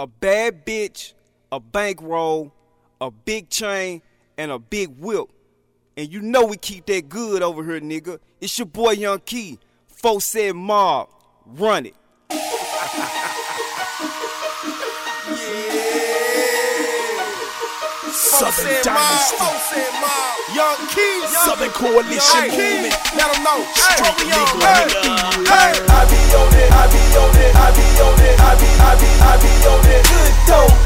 a bad bitch, a bankroll, a big chain, and a big whip. And you know we keep that good over here, nigga. It's your boy Young Key. Folks said mob, run it. Southern Dynasty. Young Keys. Southern Coalition Young Movement. Let them know. Strong hey, legal, hey, nigga. Hey, on it, I be on it, I be on it, I be, I be, I be on it. Good dope.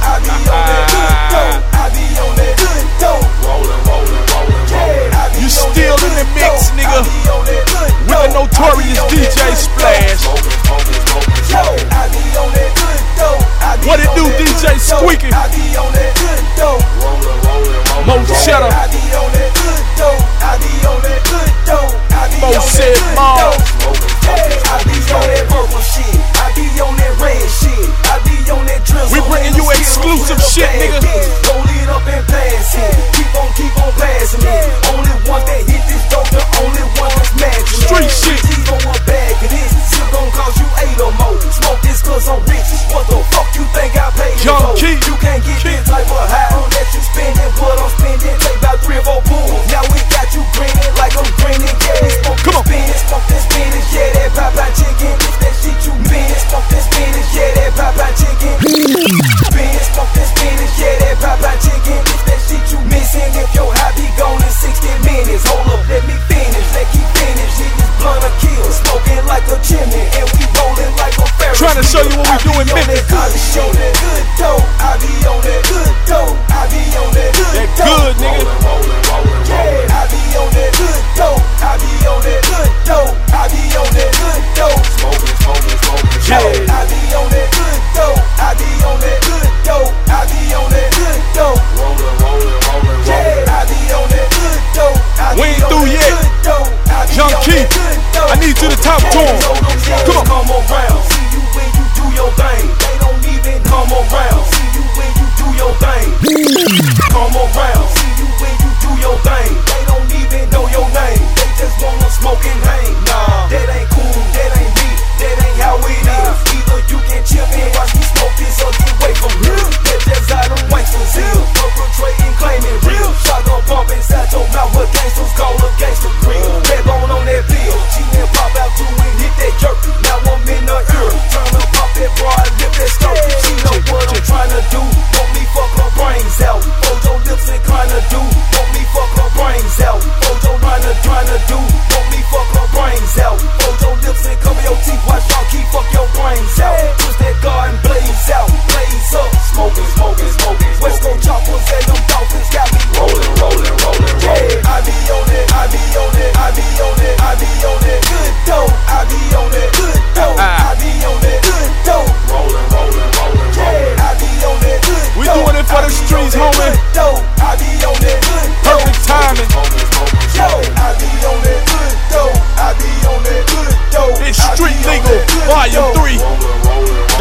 show you what we do in minutes. smoking himself.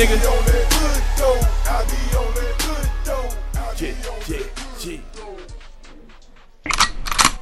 nigga.